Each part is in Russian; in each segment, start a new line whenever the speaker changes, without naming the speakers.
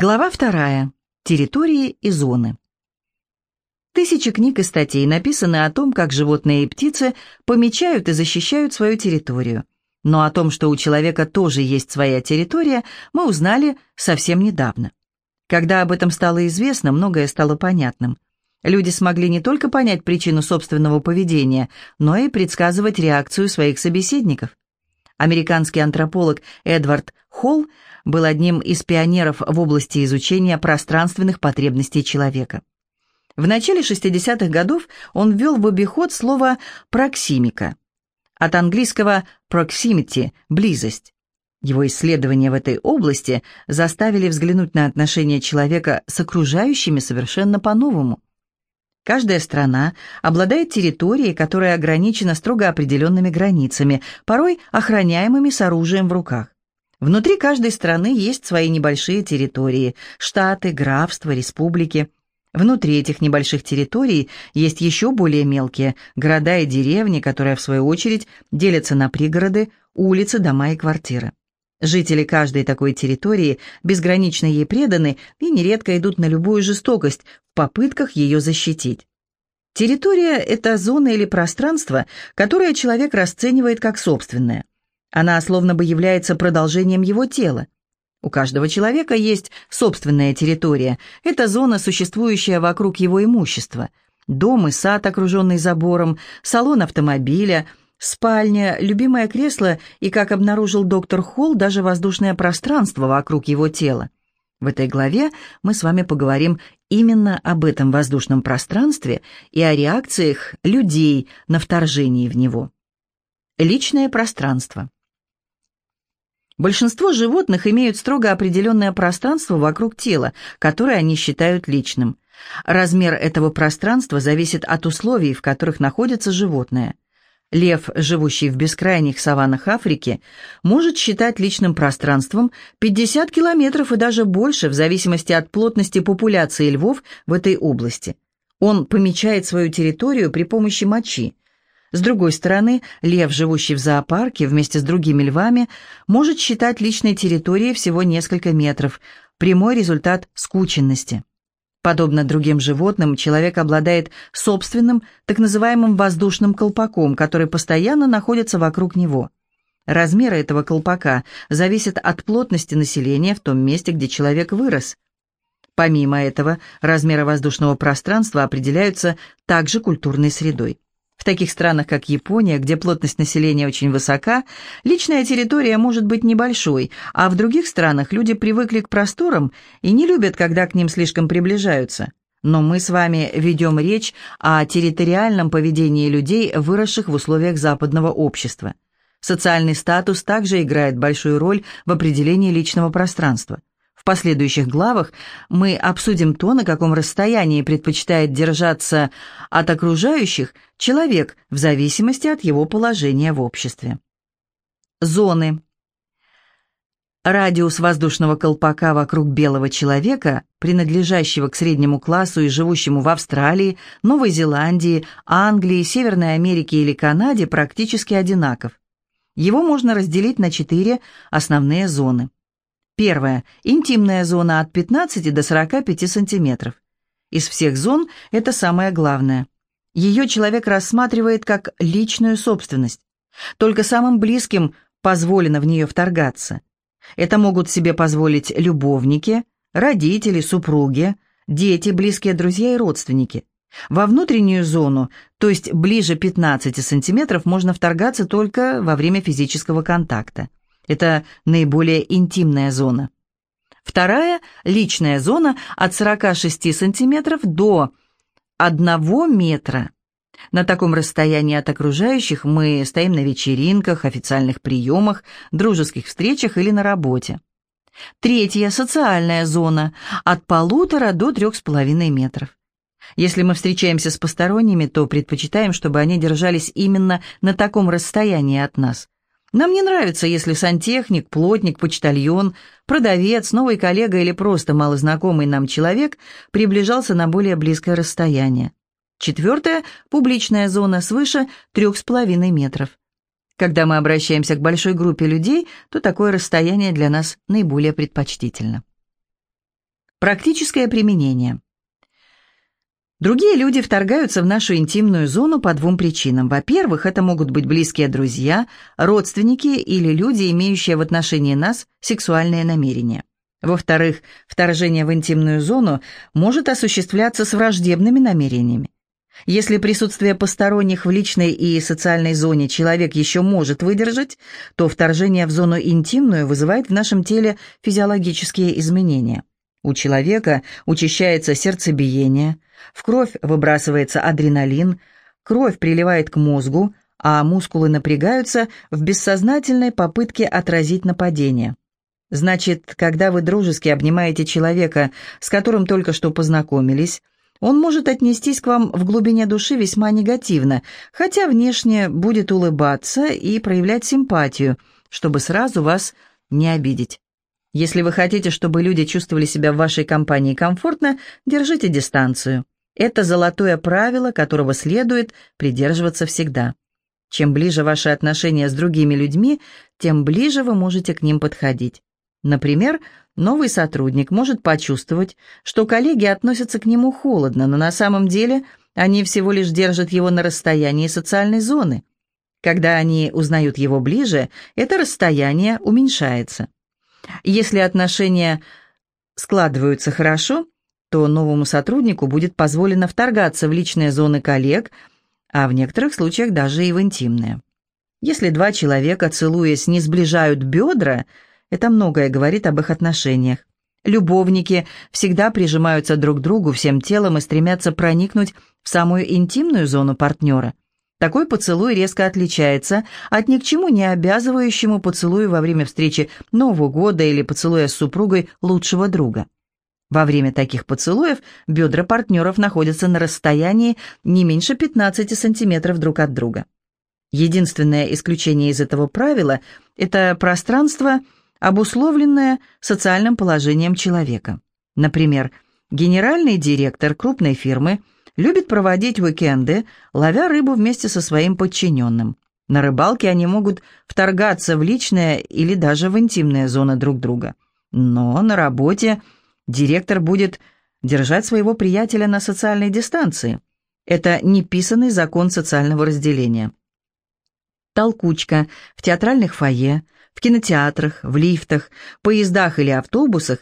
Глава вторая. Территории и зоны. Тысячи книг и статей написаны о том, как животные и птицы помечают и защищают свою территорию. Но о том, что у человека тоже есть своя территория, мы узнали совсем недавно. Когда об этом стало известно, многое стало понятным. Люди смогли не только понять причину собственного поведения, но и предсказывать реакцию своих собеседников. Американский антрополог Эдвард Холл был одним из пионеров в области изучения пространственных потребностей человека. В начале 60-х годов он ввел в обиход слово «проксимика», от английского «proximity» – «близость». Его исследования в этой области заставили взглянуть на отношения человека с окружающими совершенно по-новому. Каждая страна обладает территорией, которая ограничена строго определенными границами, порой охраняемыми с оружием в руках. Внутри каждой страны есть свои небольшие территории – штаты, графства, республики. Внутри этих небольших территорий есть еще более мелкие – города и деревни, которые, в свою очередь, делятся на пригороды, улицы, дома и квартиры. Жители каждой такой территории безгранично ей преданы и нередко идут на любую жестокость в попытках ее защитить. Территория – это зона или пространство, которое человек расценивает как собственное. Она словно бы является продолжением его тела. У каждого человека есть собственная территория. Это зона, существующая вокруг его имущества. Дом и сад, окруженный забором, салон автомобиля, спальня, любимое кресло и, как обнаружил доктор Холл, даже воздушное пространство вокруг его тела. В этой главе мы с вами поговорим именно об этом воздушном пространстве и о реакциях людей на вторжение в него. Личное пространство. Большинство животных имеют строго определенное пространство вокруг тела, которое они считают личным. Размер этого пространства зависит от условий, в которых находится животное. Лев, живущий в бескрайних саваннах Африки, может считать личным пространством 50 километров и даже больше, в зависимости от плотности популяции львов в этой области. Он помечает свою территорию при помощи мочи. С другой стороны, лев, живущий в зоопарке вместе с другими львами, может считать личной территорией всего несколько метров, прямой результат скученности. Подобно другим животным, человек обладает собственным, так называемым воздушным колпаком, который постоянно находится вокруг него. Размеры этого колпака зависят от плотности населения в том месте, где человек вырос. Помимо этого, размеры воздушного пространства определяются также культурной средой. В таких странах, как Япония, где плотность населения очень высока, личная территория может быть небольшой, а в других странах люди привыкли к просторам и не любят, когда к ним слишком приближаются. Но мы с вами ведем речь о территориальном поведении людей, выросших в условиях западного общества. Социальный статус также играет большую роль в определении личного пространства. В последующих главах мы обсудим то, на каком расстоянии предпочитает держаться от окружающих человек в зависимости от его положения в обществе. Зоны. Радиус воздушного колпака вокруг белого человека, принадлежащего к среднему классу и живущему в Австралии, Новой Зеландии, Англии, Северной Америке или Канаде, практически одинаков. Его можно разделить на четыре основные зоны. Первая – интимная зона от 15 до 45 сантиметров. Из всех зон это самое главное. Ее человек рассматривает как личную собственность. Только самым близким позволено в нее вторгаться. Это могут себе позволить любовники, родители, супруги, дети, близкие друзья и родственники. Во внутреннюю зону, то есть ближе 15 сантиметров, можно вторгаться только во время физического контакта. Это наиболее интимная зона. Вторая – личная зона от 46 сантиметров до 1 метра. На таком расстоянии от окружающих мы стоим на вечеринках, официальных приемах, дружеских встречах или на работе. Третья – социальная зона от полутора до трех с половиной метров. Если мы встречаемся с посторонними, то предпочитаем, чтобы они держались именно на таком расстоянии от нас. Нам не нравится, если сантехник, плотник, почтальон, продавец, новый коллега или просто малознакомый нам человек приближался на более близкое расстояние. Четвертое – публичная зона свыше 3,5 метров. Когда мы обращаемся к большой группе людей, то такое расстояние для нас наиболее предпочтительно. Практическое применение. Другие люди вторгаются в нашу интимную зону по двум причинам. Во-первых, это могут быть близкие друзья, родственники или люди, имеющие в отношении нас сексуальные намерения. Во-вторых, вторжение в интимную зону может осуществляться с враждебными намерениями. Если присутствие посторонних в личной и социальной зоне человек еще может выдержать, то вторжение в зону интимную вызывает в нашем теле физиологические изменения. У человека учащается сердцебиение, в кровь выбрасывается адреналин, кровь приливает к мозгу, а мускулы напрягаются в бессознательной попытке отразить нападение. Значит, когда вы дружески обнимаете человека, с которым только что познакомились, он может отнестись к вам в глубине души весьма негативно, хотя внешне будет улыбаться и проявлять симпатию, чтобы сразу вас не обидеть. Если вы хотите, чтобы люди чувствовали себя в вашей компании комфортно, держите дистанцию. Это золотое правило, которого следует придерживаться всегда. Чем ближе ваши отношения с другими людьми, тем ближе вы можете к ним подходить. Например, новый сотрудник может почувствовать, что коллеги относятся к нему холодно, но на самом деле они всего лишь держат его на расстоянии социальной зоны. Когда они узнают его ближе, это расстояние уменьшается. Если отношения складываются хорошо, то новому сотруднику будет позволено вторгаться в личные зоны коллег, а в некоторых случаях даже и в интимные. Если два человека, целуясь, не сближают бедра, это многое говорит об их отношениях. Любовники всегда прижимаются друг к другу всем телом и стремятся проникнуть в самую интимную зону партнера. Такой поцелуй резко отличается от ни к чему не обязывающему поцелую во время встречи Нового года или поцелуя с супругой лучшего друга. Во время таких поцелуев бедра партнеров находятся на расстоянии не меньше 15 сантиметров друг от друга. Единственное исключение из этого правила – это пространство, обусловленное социальным положением человека. Например, генеральный директор крупной фирмы – любит проводить уикенды, ловя рыбу вместе со своим подчиненным. На рыбалке они могут вторгаться в личное или даже в интимные зоны друг друга. Но на работе директор будет держать своего приятеля на социальной дистанции. Это неписанный закон социального разделения. Толкучка в театральных фойе, в кинотеатрах, в лифтах, поездах или автобусах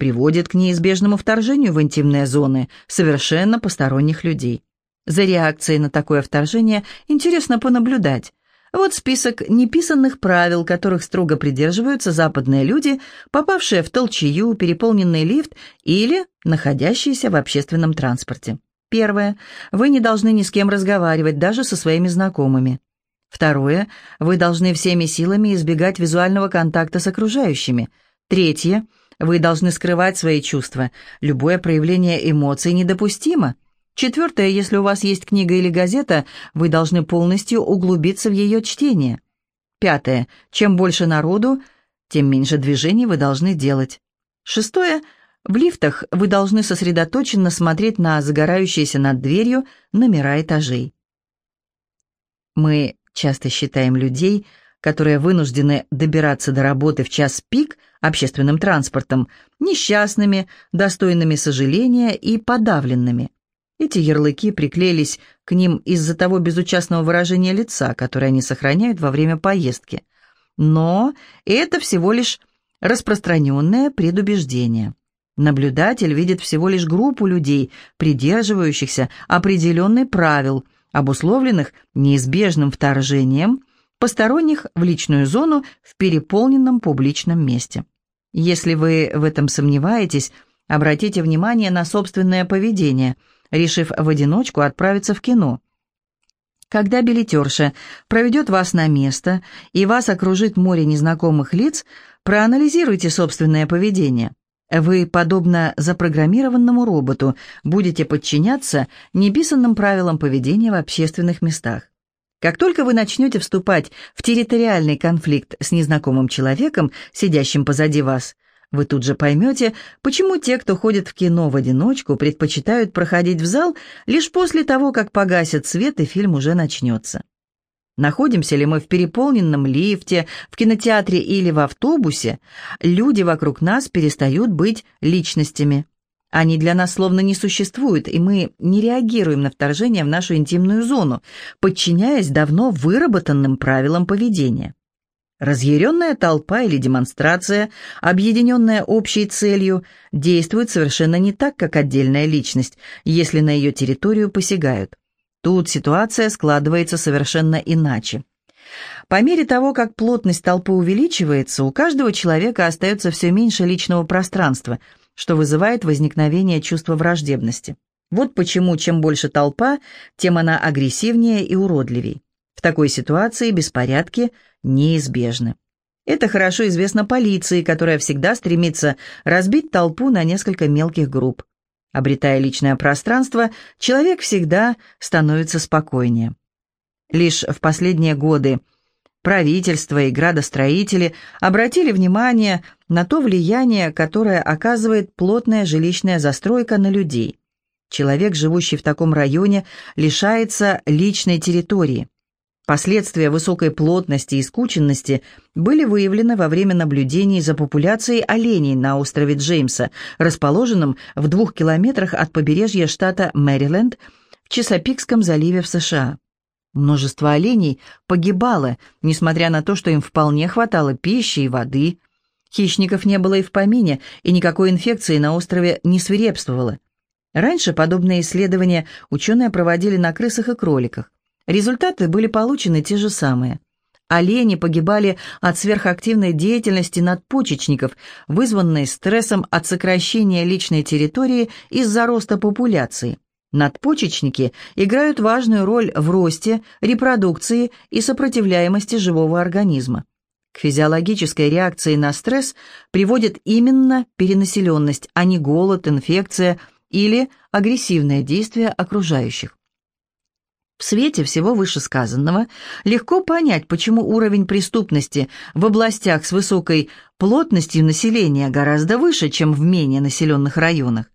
приводит к неизбежному вторжению в интимные зоны совершенно посторонних людей. За реакцией на такое вторжение интересно понаблюдать. Вот список неписанных правил, которых строго придерживаются западные люди, попавшие в толчью, переполненный лифт или находящиеся в общественном транспорте. Первое. Вы не должны ни с кем разговаривать, даже со своими знакомыми. Второе. Вы должны всеми силами избегать визуального контакта с окружающими. Третье. Вы должны скрывать свои чувства. Любое проявление эмоций недопустимо. Четвертое, если у вас есть книга или газета, вы должны полностью углубиться в ее чтение. Пятое, чем больше народу, тем меньше движений вы должны делать. Шестое, в лифтах вы должны сосредоточенно смотреть на загорающиеся над дверью номера этажей. Мы часто считаем людей, которые вынуждены добираться до работы в час пик общественным транспортом, несчастными, достойными сожаления и подавленными. Эти ярлыки приклеились к ним из-за того безучастного выражения лица, которое они сохраняют во время поездки. Но это всего лишь распространенное предубеждение. Наблюдатель видит всего лишь группу людей, придерживающихся определенных правил, обусловленных неизбежным вторжением посторонних в личную зону в переполненном публичном месте. Если вы в этом сомневаетесь, обратите внимание на собственное поведение, решив в одиночку отправиться в кино. Когда билетерша проведет вас на место и вас окружит море незнакомых лиц, проанализируйте собственное поведение. Вы, подобно запрограммированному роботу, будете подчиняться неписанным правилам поведения в общественных местах. Как только вы начнете вступать в территориальный конфликт с незнакомым человеком, сидящим позади вас, вы тут же поймете, почему те, кто ходит в кино в одиночку, предпочитают проходить в зал лишь после того, как погасят свет и фильм уже начнется. Находимся ли мы в переполненном лифте, в кинотеатре или в автобусе, люди вокруг нас перестают быть личностями. Они для нас словно не существуют, и мы не реагируем на вторжение в нашу интимную зону, подчиняясь давно выработанным правилам поведения. Разъяренная толпа или демонстрация, объединенная общей целью, действует совершенно не так, как отдельная личность, если на ее территорию посягают. Тут ситуация складывается совершенно иначе. По мере того, как плотность толпы увеличивается, у каждого человека остается все меньше личного пространства, что вызывает возникновение чувства враждебности. Вот почему чем больше толпа, тем она агрессивнее и уродливей. В такой ситуации беспорядки неизбежны. Это хорошо известно полиции, которая всегда стремится разбить толпу на несколько мелких групп. Обретая личное пространство, человек всегда становится спокойнее. Лишь в последние годы правительство и градостроители обратили внимание на то влияние, которое оказывает плотная жилищная застройка на людей. Человек, живущий в таком районе, лишается личной территории. Последствия высокой плотности и скученности были выявлены во время наблюдений за популяцией оленей на острове Джеймса, расположенном в двух километрах от побережья штата Мэриленд в Чесапикском заливе в США. Множество оленей погибало, несмотря на то, что им вполне хватало пищи и воды. Хищников не было и в помине, и никакой инфекции на острове не свирепствовало. Раньше подобные исследования ученые проводили на крысах и кроликах. Результаты были получены те же самые. Олени погибали от сверхактивной деятельности надпочечников, вызванной стрессом от сокращения личной территории из-за роста популяции. Надпочечники играют важную роль в росте, репродукции и сопротивляемости живого организма. К физиологической реакции на стресс приводит именно перенаселенность, а не голод, инфекция или агрессивное действие окружающих. В свете всего вышесказанного легко понять, почему уровень преступности в областях с высокой плотностью населения гораздо выше, чем в менее населенных районах.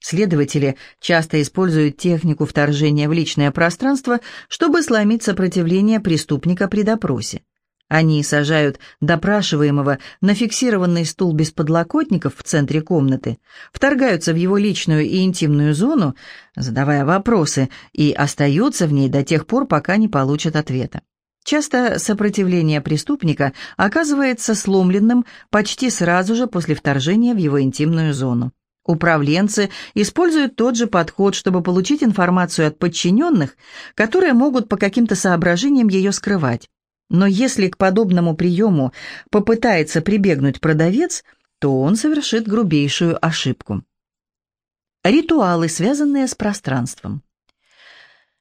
Следователи часто используют технику вторжения в личное пространство, чтобы сломить сопротивление преступника при допросе. Они сажают допрашиваемого на фиксированный стул без подлокотников в центре комнаты, вторгаются в его личную и интимную зону, задавая вопросы, и остаются в ней до тех пор, пока не получат ответа. Часто сопротивление преступника оказывается сломленным почти сразу же после вторжения в его интимную зону. Управленцы используют тот же подход, чтобы получить информацию от подчиненных, которые могут по каким-то соображениям ее скрывать. Но если к подобному приему попытается прибегнуть продавец, то он совершит грубейшую ошибку. Ритуалы, связанные с пространством.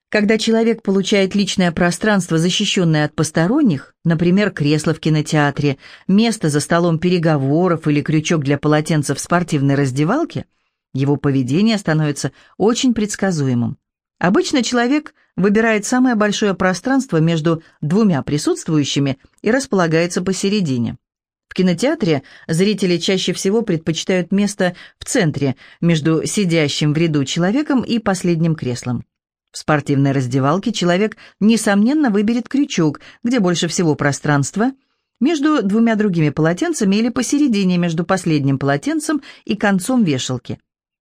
Когда человек получает личное пространство, защищенное от посторонних, например, кресло в кинотеатре, место за столом переговоров или крючок для полотенца в спортивной раздевалке, его поведение становится очень предсказуемым. Обычно человек выбирает самое большое пространство между двумя присутствующими и располагается посередине. В кинотеатре зрители чаще всего предпочитают место в центре, между сидящим в ряду человеком и последним креслом. В спортивной раздевалке человек, несомненно, выберет крючок, где больше всего пространства, между двумя другими полотенцами или посередине между последним полотенцем и концом вешалки.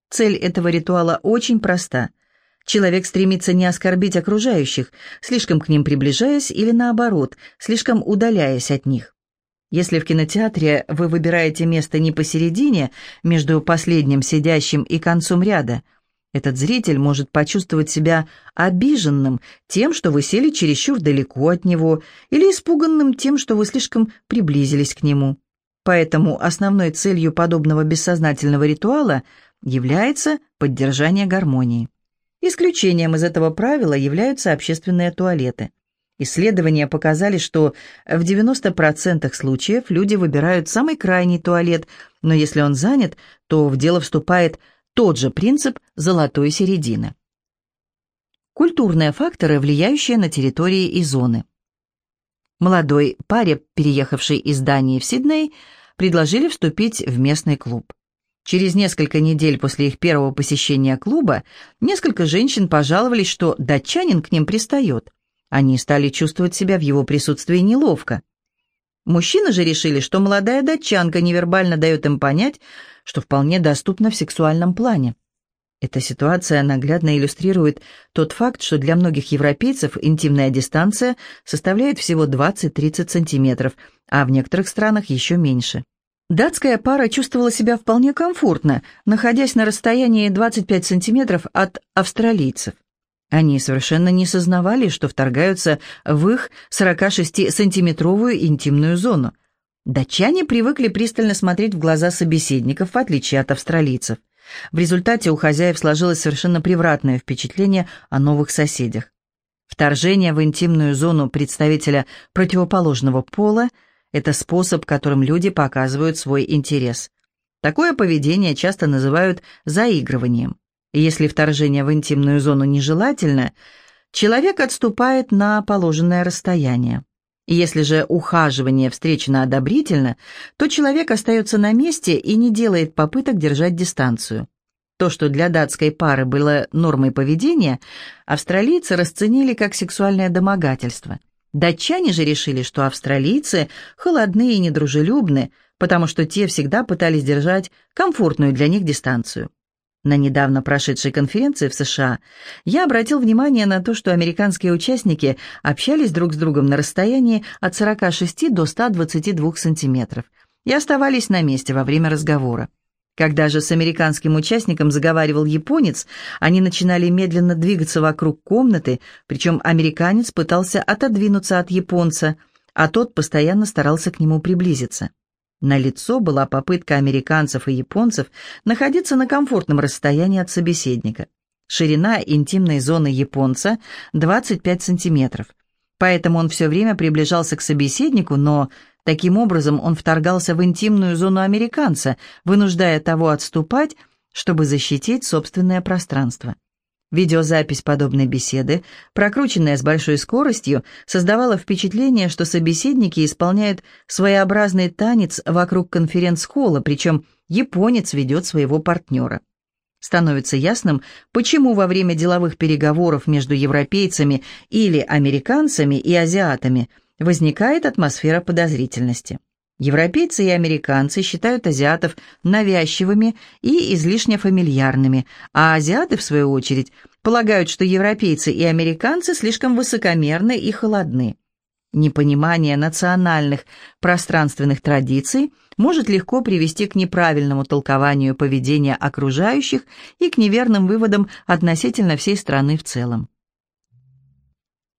Цель этого ритуала очень проста – Человек стремится не оскорбить окружающих, слишком к ним приближаясь или наоборот, слишком удаляясь от них. Если в кинотеатре вы выбираете место не посередине, между последним сидящим и концом ряда, этот зритель может почувствовать себя обиженным тем, что вы сели чересчур далеко от него, или испуганным тем, что вы слишком приблизились к нему. Поэтому основной целью подобного бессознательного ритуала является поддержание гармонии. Исключением из этого правила являются общественные туалеты. Исследования показали, что в 90% случаев люди выбирают самый крайний туалет, но если он занят, то в дело вступает тот же принцип золотой середины. Культурные факторы, влияющие на территории и зоны. Молодой паре, переехавшей из Дании в Сидней, предложили вступить в местный клуб. Через несколько недель после их первого посещения клуба несколько женщин пожаловались, что датчанин к ним пристает. Они стали чувствовать себя в его присутствии неловко. Мужчины же решили, что молодая датчанка невербально дает им понять, что вполне доступно в сексуальном плане. Эта ситуация наглядно иллюстрирует тот факт, что для многих европейцев интимная дистанция составляет всего 20-30 сантиметров, а в некоторых странах еще меньше. Датская пара чувствовала себя вполне комфортно, находясь на расстоянии 25 сантиметров от австралийцев. Они совершенно не сознавали, что вторгаются в их 46-сантиметровую интимную зону. Датчане привыкли пристально смотреть в глаза собеседников, в отличие от австралийцев. В результате у хозяев сложилось совершенно превратное впечатление о новых соседях. Вторжение в интимную зону представителя противоположного пола – это способ, которым люди показывают свой интерес. Такое поведение часто называют заигрыванием. Если вторжение в интимную зону нежелательно, человек отступает на положенное расстояние. Если же ухаживание встречено одобрительно, то человек остается на месте и не делает попыток держать дистанцию. То, что для датской пары было нормой поведения, австралийцы расценили как сексуальное домогательство. Датчане же решили, что австралийцы холодны и недружелюбны, потому что те всегда пытались держать комфортную для них дистанцию. На недавно прошедшей конференции в США я обратил внимание на то, что американские участники общались друг с другом на расстоянии от 46 до 122 сантиметров и оставались на месте во время разговора. Когда же с американским участником заговаривал японец, они начинали медленно двигаться вокруг комнаты, причем американец пытался отодвинуться от японца, а тот постоянно старался к нему приблизиться. На лицо была попытка американцев и японцев находиться на комфортном расстоянии от собеседника. Ширина интимной зоны японца 25 сантиметров. Поэтому он все время приближался к собеседнику, но таким образом он вторгался в интимную зону американца, вынуждая того отступать, чтобы защитить собственное пространство. Видеозапись подобной беседы, прокрученная с большой скоростью, создавала впечатление, что собеседники исполняют своеобразный танец вокруг конференц-холла, причем японец ведет своего партнера. Становится ясным, почему во время деловых переговоров между европейцами или американцами и азиатами возникает атмосфера подозрительности. Европейцы и американцы считают азиатов навязчивыми и излишне фамильярными, а азиаты, в свою очередь, полагают, что европейцы и американцы слишком высокомерны и холодны. Непонимание национальных пространственных традиций может легко привести к неправильному толкованию поведения окружающих и к неверным выводам относительно всей страны в целом.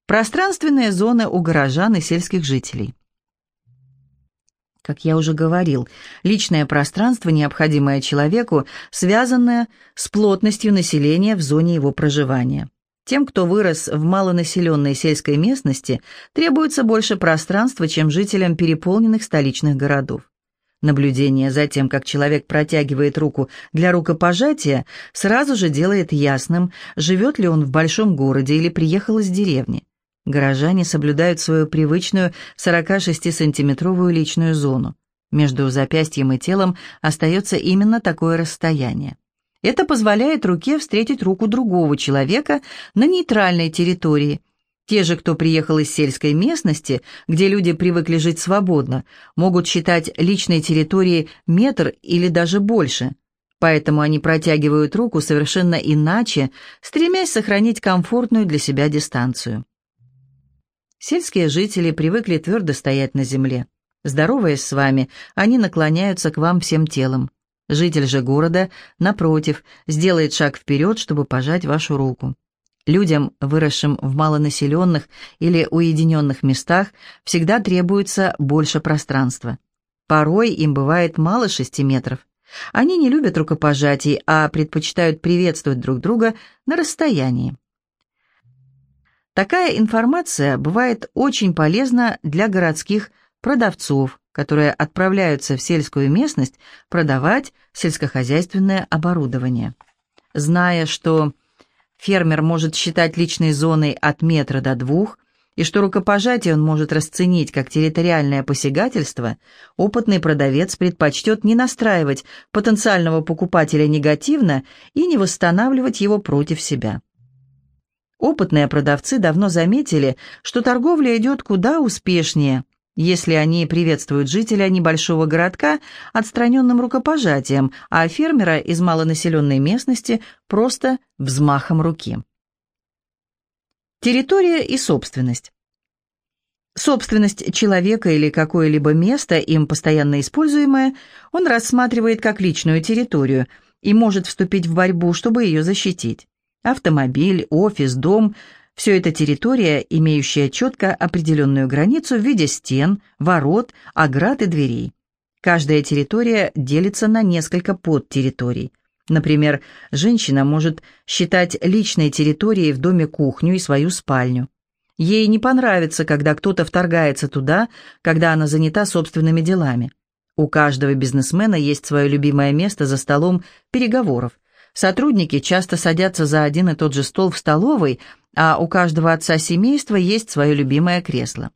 Пространственные зоны у горожан и сельских жителей – как я уже говорил, личное пространство, необходимое человеку, связанное с плотностью населения в зоне его проживания. Тем, кто вырос в малонаселенной сельской местности, требуется больше пространства, чем жителям переполненных столичных городов. Наблюдение за тем, как человек протягивает руку для рукопожатия, сразу же делает ясным, живет ли он в большом городе или приехал из деревни. Горожане соблюдают свою привычную 46-сантиметровую личную зону. Между запястьем и телом остается именно такое расстояние. Это позволяет руке встретить руку другого человека на нейтральной территории. Те же, кто приехал из сельской местности, где люди привыкли жить свободно, могут считать личной территорией метр или даже больше. Поэтому они протягивают руку совершенно иначе, стремясь сохранить комфортную для себя дистанцию. Сельские жители привыкли твердо стоять на земле. Здороваясь с вами, они наклоняются к вам всем телом. Житель же города, напротив, сделает шаг вперед, чтобы пожать вашу руку. Людям, выросшим в малонаселенных или уединенных местах, всегда требуется больше пространства. Порой им бывает мало шести метров. Они не любят рукопожатий, а предпочитают приветствовать друг друга на расстоянии. Такая информация бывает очень полезна для городских продавцов, которые отправляются в сельскую местность продавать сельскохозяйственное оборудование. Зная, что фермер может считать личной зоной от метра до двух, и что рукопожатие он может расценить как территориальное посягательство, опытный продавец предпочтет не настраивать потенциального покупателя негативно и не восстанавливать его против себя. Опытные продавцы давно заметили, что торговля идет куда успешнее, если они приветствуют жителя небольшого городка отстраненным рукопожатием, а фермера из малонаселенной местности просто взмахом руки. Территория и собственность. Собственность человека или какое-либо место, им постоянно используемое, он рассматривает как личную территорию и может вступить в борьбу, чтобы ее защитить. Автомобиль, офис, дом – все это территория, имеющая четко определенную границу в виде стен, ворот, оград и дверей. Каждая территория делится на несколько подтерриторий. Например, женщина может считать личной территорией в доме кухню и свою спальню. Ей не понравится, когда кто-то вторгается туда, когда она занята собственными делами. У каждого бизнесмена есть свое любимое место за столом переговоров. Сотрудники часто садятся за один и тот же стол в столовой, а у каждого отца семейства есть свое любимое кресло.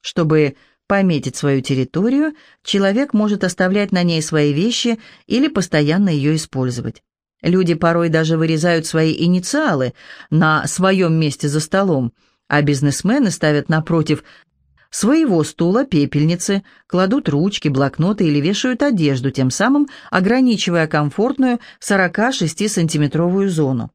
Чтобы пометить свою территорию, человек может оставлять на ней свои вещи или постоянно ее использовать. Люди порой даже вырезают свои инициалы на своем месте за столом – а бизнесмены ставят напротив своего стула пепельницы, кладут ручки, блокноты или вешают одежду, тем самым ограничивая комфортную 46-сантиметровую зону.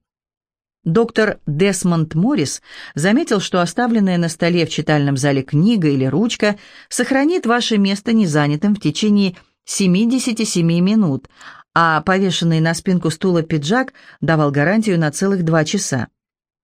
Доктор Десмонд Моррис заметил, что оставленная на столе в читальном зале книга или ручка сохранит ваше место незанятым в течение 77 минут, а повешенный на спинку стула пиджак давал гарантию на целых два часа.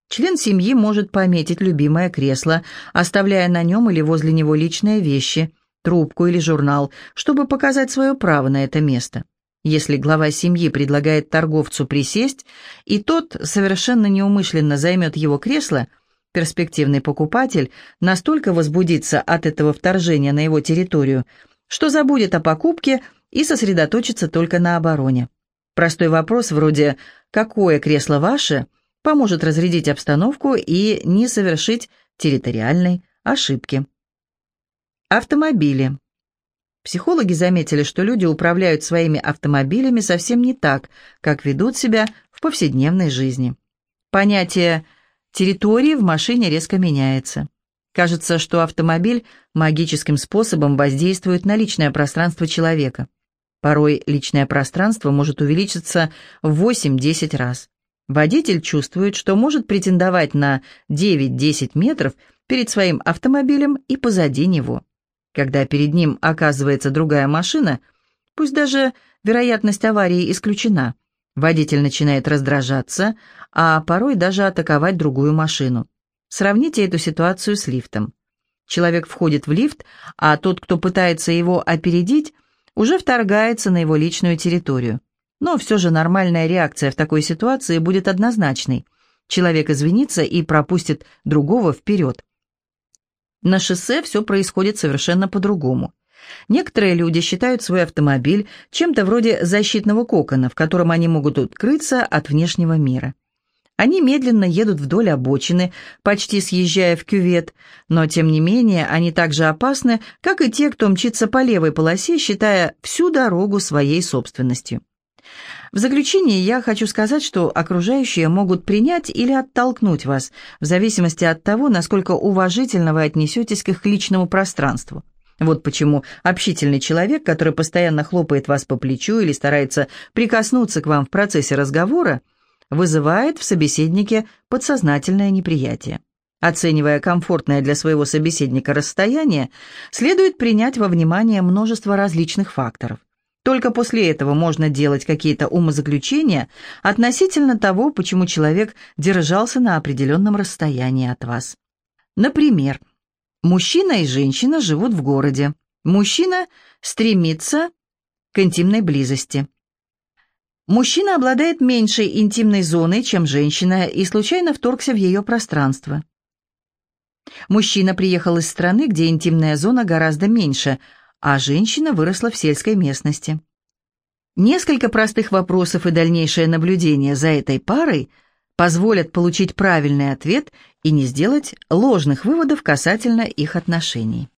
Член семьи может пометить любимое кресло, оставляя на нем или возле него личные вещи, трубку или журнал, чтобы показать свое право на это место. Если глава семьи предлагает торговцу присесть, и тот совершенно неумышленно займет его кресло, перспективный покупатель настолько возбудится от этого вторжения на его территорию, что забудет о покупке и сосредоточится только на обороне. Простой вопрос вроде «какое кресло ваше?» Поможет разрядить обстановку и не совершить территориальной ошибки. Автомобили. Психологи заметили, что люди управляют своими автомобилями совсем не так, как ведут себя в повседневной жизни. Понятие территории в машине резко меняется. Кажется, что автомобиль магическим способом воздействует на личное пространство человека. Порой личное пространство может увеличиться в 8-10 раз. Водитель чувствует, что может претендовать на 9-10 метров перед своим автомобилем и позади него. Когда перед ним оказывается другая машина, пусть даже вероятность аварии исключена, водитель начинает раздражаться, а порой даже атаковать другую машину. Сравните эту ситуацию с лифтом. Человек входит в лифт, а тот, кто пытается его опередить, уже вторгается на его личную территорию. Но все же нормальная реакция в такой ситуации будет однозначной. Человек извинится и пропустит другого вперед. На шоссе все происходит совершенно по-другому. Некоторые люди считают свой автомобиль чем-то вроде защитного кокона, в котором они могут укрыться от внешнего мира. Они медленно едут вдоль обочины, почти съезжая в кювет, но тем не менее они так же опасны, как и те, кто мчится по левой полосе, считая всю дорогу своей собственностью. В заключение я хочу сказать, что окружающие могут принять или оттолкнуть вас, в зависимости от того, насколько уважительно вы отнесетесь к их личному пространству. Вот почему общительный человек, который постоянно хлопает вас по плечу или старается прикоснуться к вам в процессе разговора, вызывает в собеседнике подсознательное неприятие. Оценивая комфортное для своего собеседника расстояние, следует принять во внимание множество различных факторов. Только после этого можно делать какие-то умозаключения относительно того, почему человек держался на определенном расстоянии от вас. Например, мужчина и женщина живут в городе. Мужчина стремится к интимной близости. Мужчина обладает меньшей интимной зоной, чем женщина, и случайно вторгся в ее пространство. Мужчина приехал из страны, где интимная зона гораздо меньше – а женщина выросла в сельской местности. Несколько простых вопросов и дальнейшее наблюдение за этой парой позволят получить правильный ответ и не сделать ложных выводов касательно их отношений.